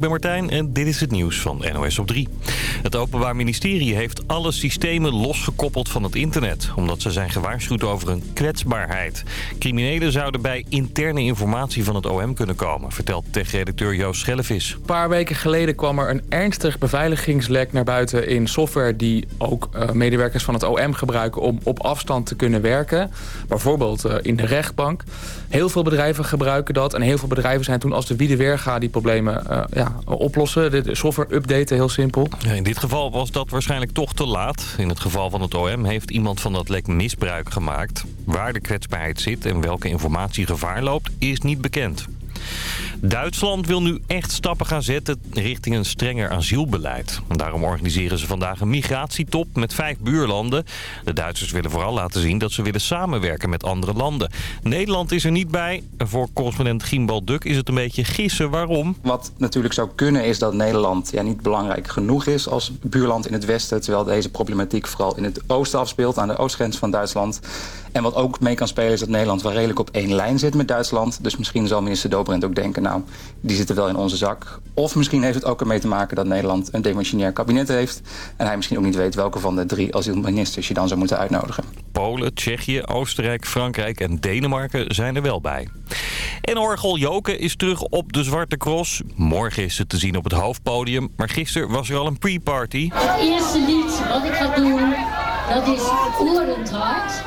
ik ben Martijn en dit is het nieuws van NOS op 3. Het Openbaar Ministerie heeft alle systemen losgekoppeld van het internet... omdat ze zijn gewaarschuwd over een kwetsbaarheid. Criminelen zouden bij interne informatie van het OM kunnen komen... vertelt tech-redacteur Joost Schellevis. Een paar weken geleden kwam er een ernstig beveiligingslek naar buiten... in software die ook uh, medewerkers van het OM gebruiken... om op afstand te kunnen werken. Bijvoorbeeld uh, in de rechtbank. Heel veel bedrijven gebruiken dat. En heel veel bedrijven zijn toen als de wiede weerga die problemen ja, oplossen. De software updaten, heel simpel. In dit geval was dat waarschijnlijk toch te laat. In het geval van het OM heeft iemand van dat lek misbruik gemaakt. Waar de kwetsbaarheid zit en welke informatie gevaar loopt, is niet bekend. Duitsland wil nu echt stappen gaan zetten richting een strenger asielbeleid. Daarom organiseren ze vandaag een migratietop met vijf buurlanden. De Duitsers willen vooral laten zien dat ze willen samenwerken met andere landen. Nederland is er niet bij. Voor correspondent Gimbal Duk is het een beetje gissen waarom. Wat natuurlijk zou kunnen is dat Nederland ja, niet belangrijk genoeg is als buurland in het westen. Terwijl deze problematiek vooral in het oosten afspeelt, aan de oostgrens van Duitsland. En wat ook mee kan spelen is dat Nederland wel redelijk op één lijn zit met Duitsland. Dus misschien zal minister Dobrindt ook denken, nou, die zitten wel in onze zak. Of misschien heeft het ook ermee te maken dat Nederland een demissionair kabinet heeft. En hij misschien ook niet weet welke van de drie asielministers je dan zou moeten uitnodigen. Polen, Tsjechië, Oostenrijk, Frankrijk en Denemarken zijn er wel bij. En Orgel Joken is terug op de Zwarte Cross. Morgen is ze te zien op het hoofdpodium, maar gisteren was er al een pre-party. Het eerste lied wat ik ga doen, dat is Oerendraad.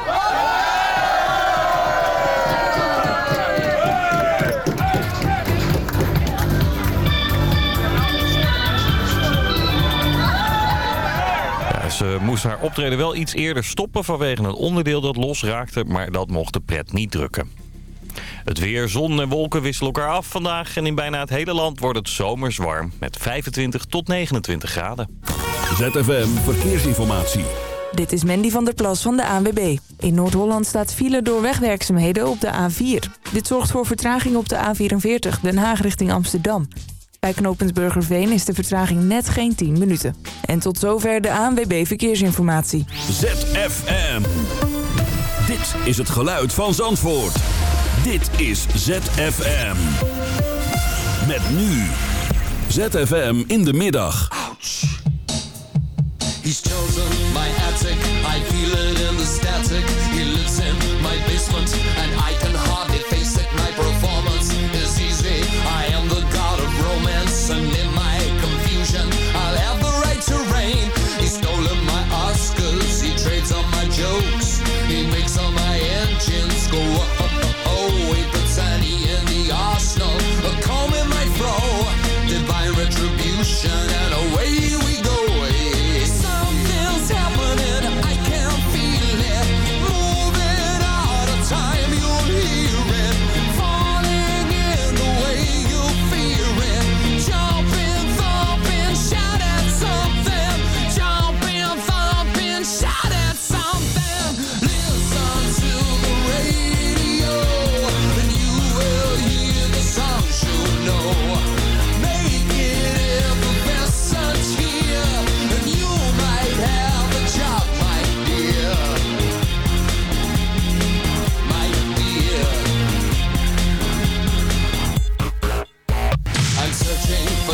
Ze moest haar optreden wel iets eerder stoppen vanwege een onderdeel dat losraakte, maar dat mocht de pret niet drukken. Het weer, zon en wolken wisselen elkaar af vandaag en in bijna het hele land wordt het zomers warm met 25 tot 29 graden. ZFM Verkeersinformatie. Dit is Mandy van der Plas van de ANWB. In Noord-Holland staat file door wegwerkzaamheden op de A4. Dit zorgt voor vertraging op de A44 Den Haag richting Amsterdam. Bij knooppunt Burgerveen is de vertraging net geen 10 minuten. En tot zover de ANWB Verkeersinformatie. ZFM. Dit is het geluid van Zandvoort. Dit is ZFM. Met nu. ZFM in de middag. Ouch. He's chosen. I feel it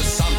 something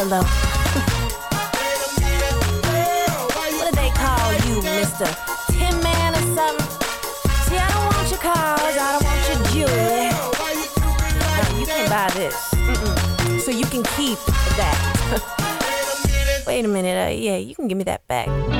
Harlow. what do they call you, Mr. Tin Man or something? See, I don't want your cars, I don't want your jewelry. No, you can buy this. Mm -mm. So you can keep that. Wait a minute, uh, yeah, you can give me that back.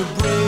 to bring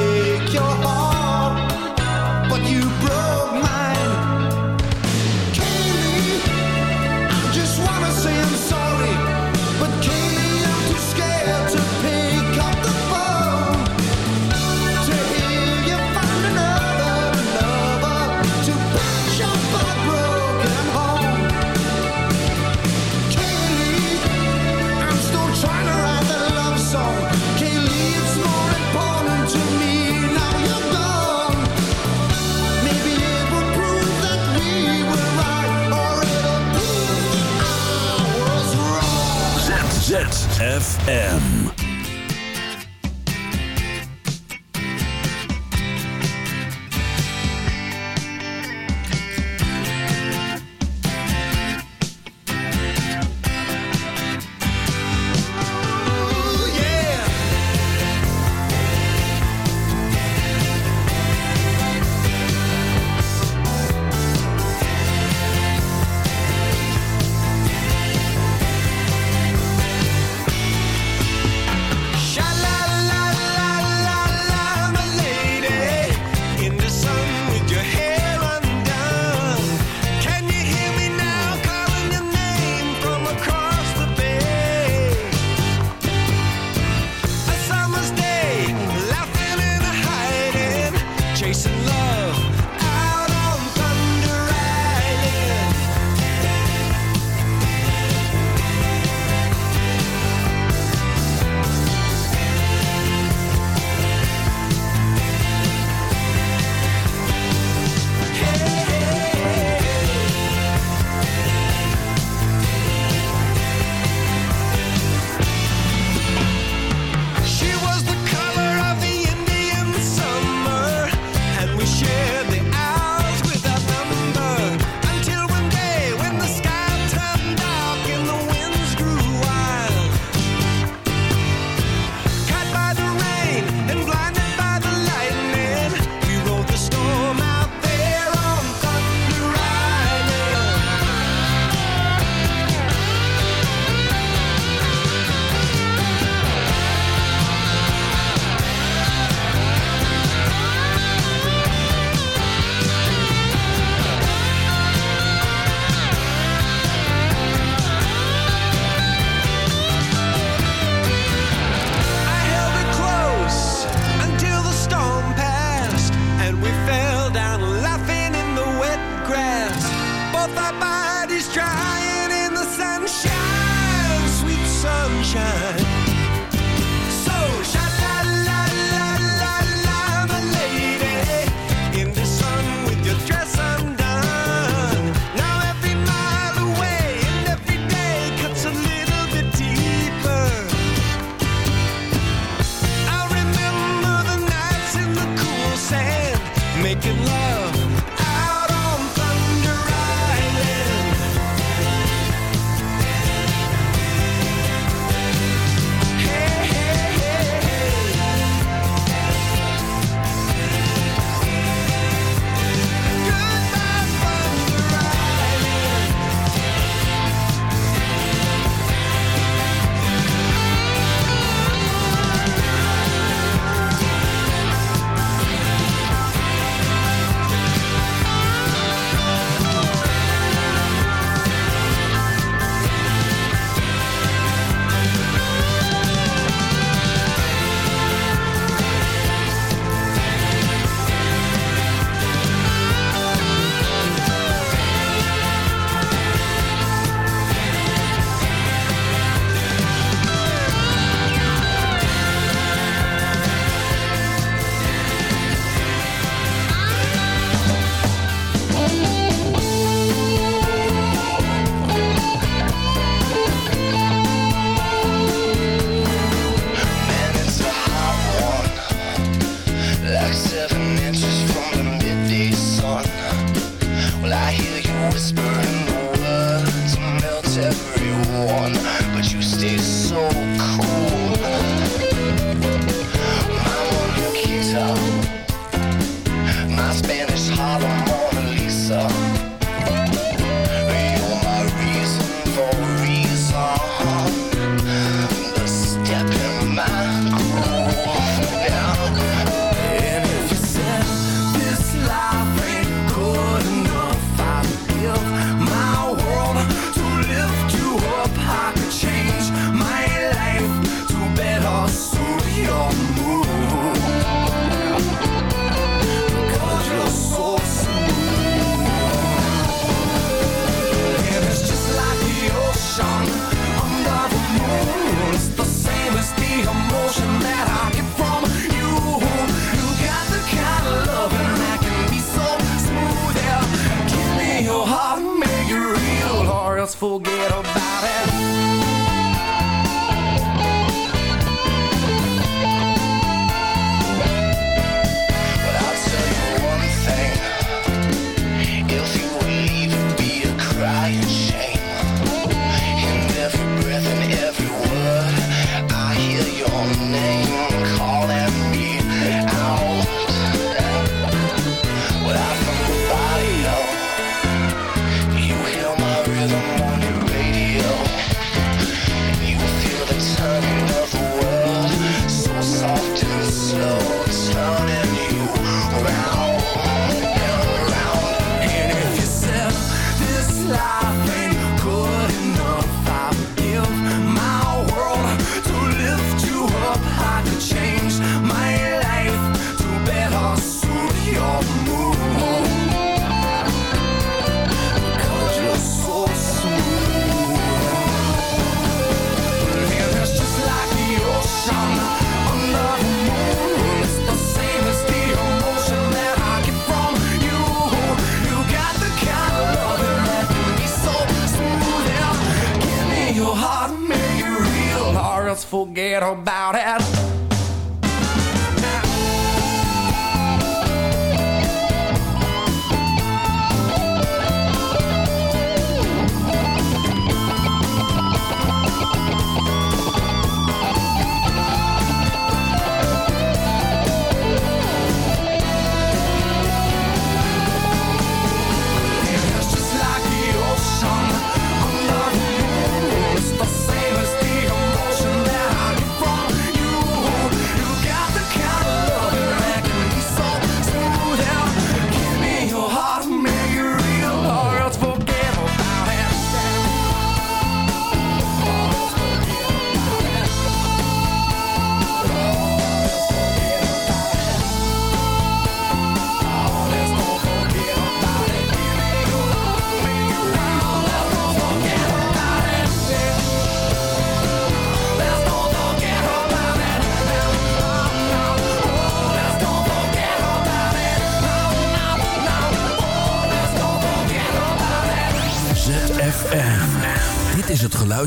ZFM.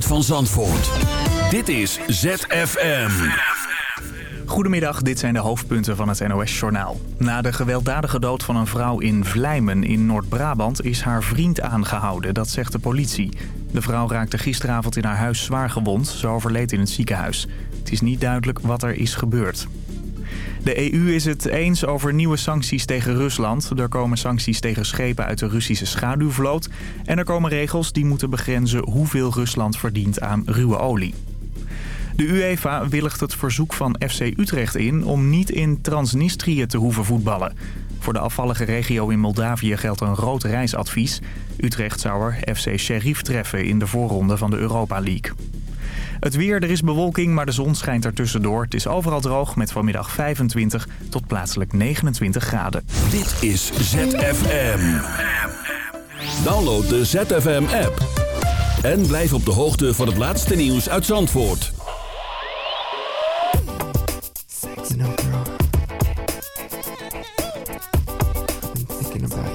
Geluid van Zandvoort. Dit is ZFM. Goedemiddag, dit zijn de hoofdpunten van het NOS-journaal. Na de gewelddadige dood van een vrouw in Vlijmen in Noord-Brabant... is haar vriend aangehouden, dat zegt de politie. De vrouw raakte gisteravond in haar huis zwaar gewond. Ze overleed in het ziekenhuis. Het is niet duidelijk wat er is gebeurd. De EU is het eens over nieuwe sancties tegen Rusland. Er komen sancties tegen schepen uit de Russische schaduwvloot. En er komen regels die moeten begrenzen hoeveel Rusland verdient aan ruwe olie. De UEFA willigt het verzoek van FC Utrecht in om niet in Transnistrië te hoeven voetballen. Voor de afvallige regio in Moldavië geldt een rood reisadvies. Utrecht zou er FC Sheriff treffen in de voorronde van de Europa League. Het weer, er is bewolking, maar de zon schijnt er tussendoor. Het is overal droog met vanmiddag 25 tot plaatselijk 29 graden. Dit is ZFM. Download de ZFM-app. En blijf op de hoogte van het laatste nieuws uit Zandvoort. You know, girl, I've been thinking about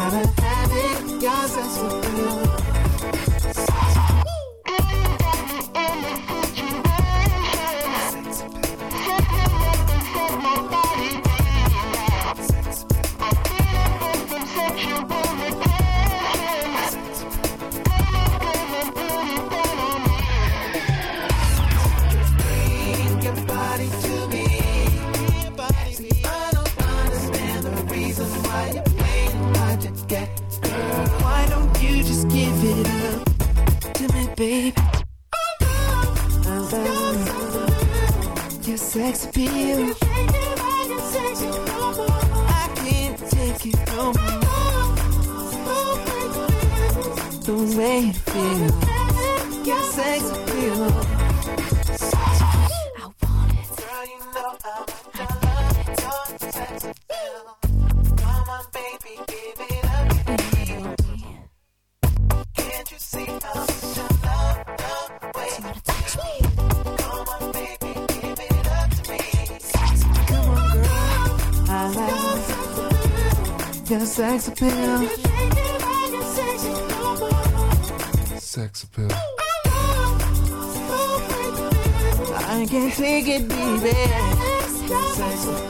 gotta have it, cause that's what Let's take it.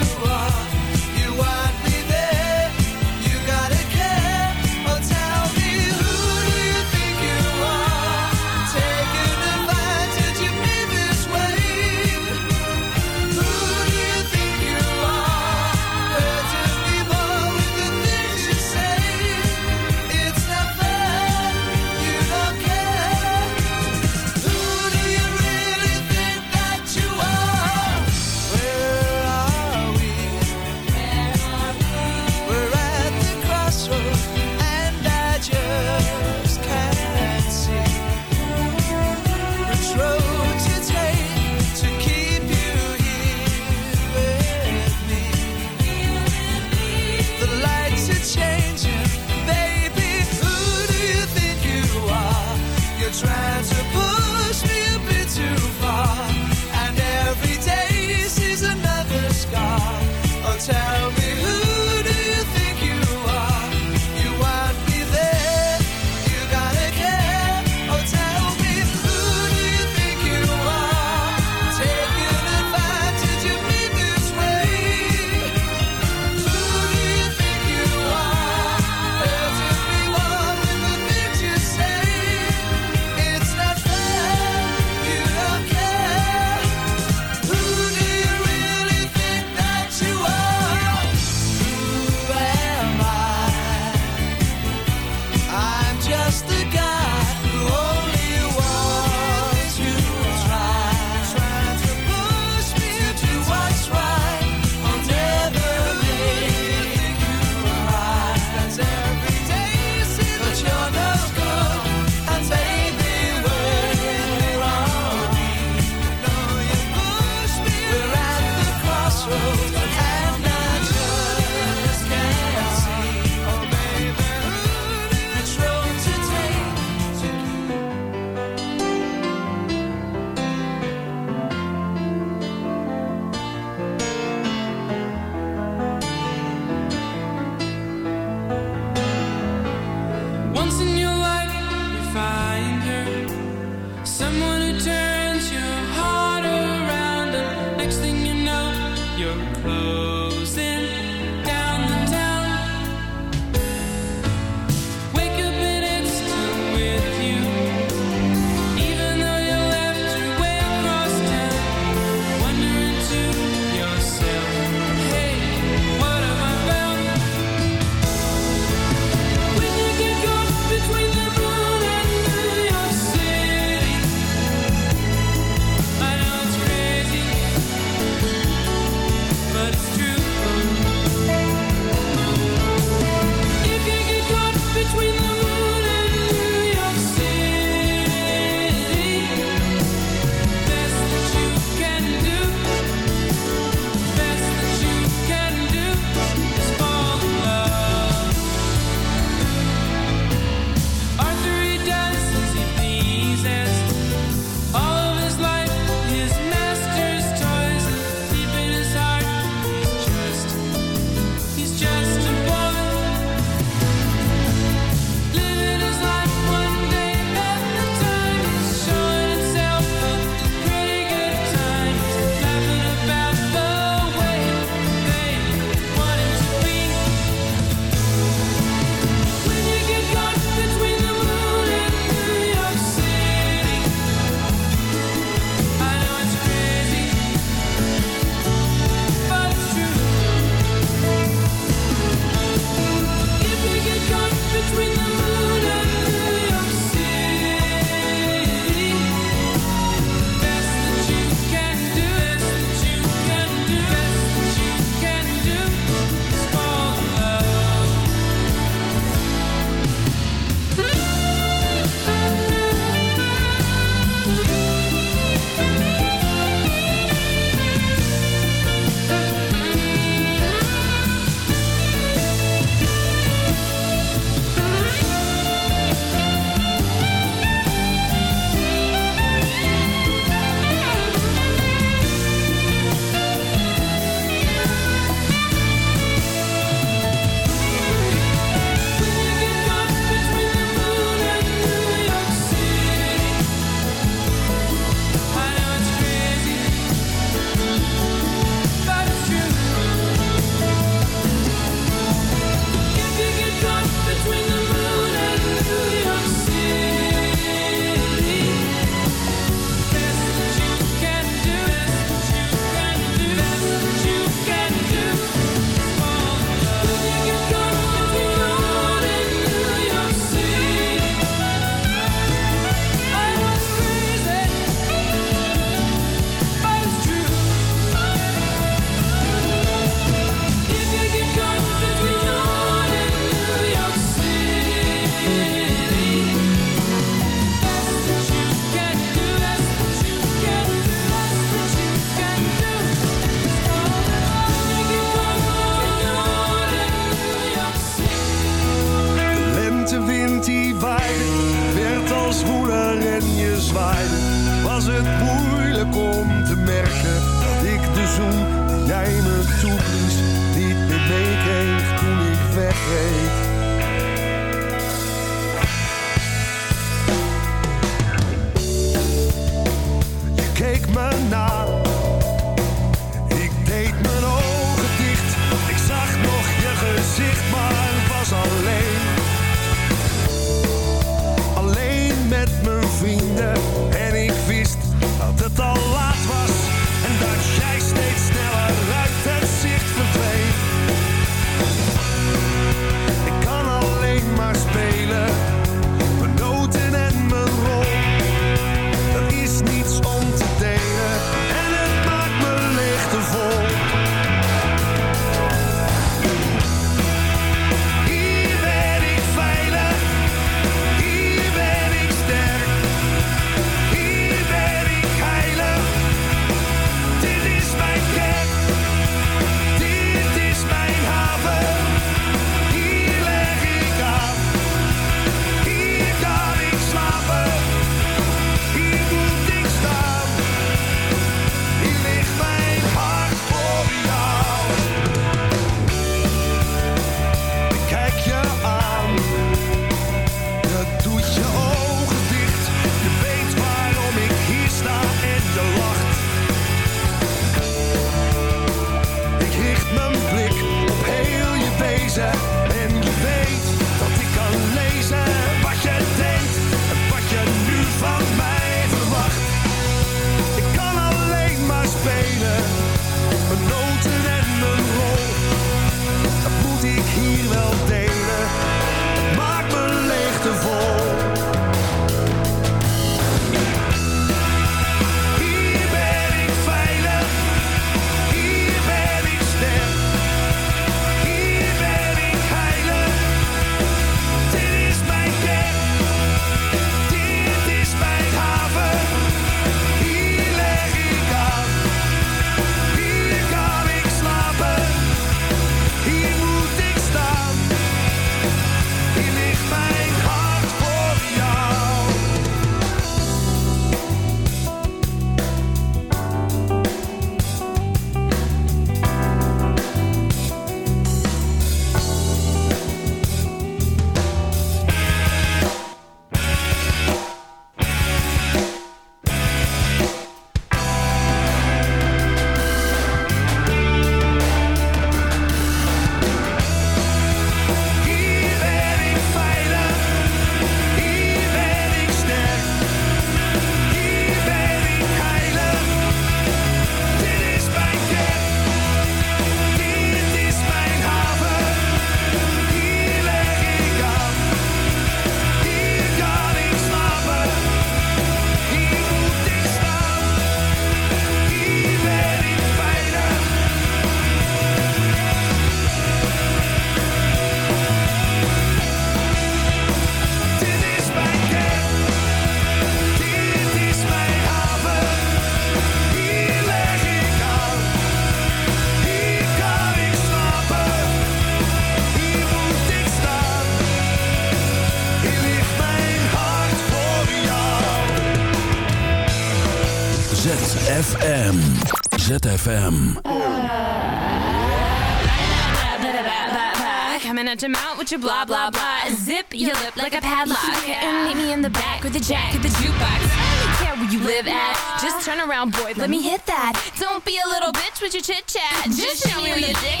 your blah blah blah. Zip your lip like a padlock. And meet me in the back with the jack at the jukebox. I don't care where you live at. Just turn around, boy. Let me hit that. Don't be a little bitch with your chit chat. Just, Just show me where your dick.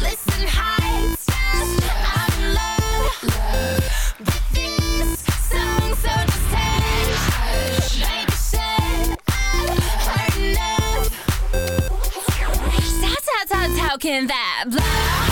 Listen I'm love. With this song so like I've enough. How, how, how can that blah?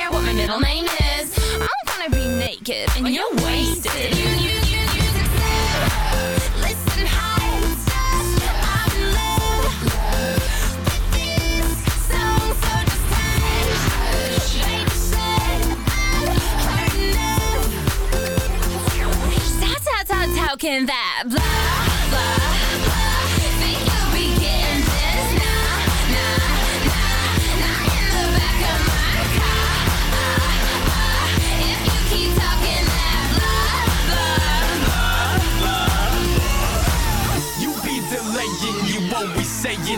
what my middle name is. I'm gonna be naked and well, you're wasted. You, You, you, you, you. Listen I'm in love. With this song, so I've how, how can that blah, blah.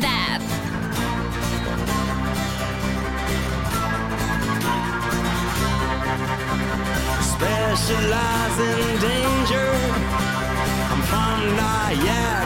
Vap. Specialize in danger. I'm from of.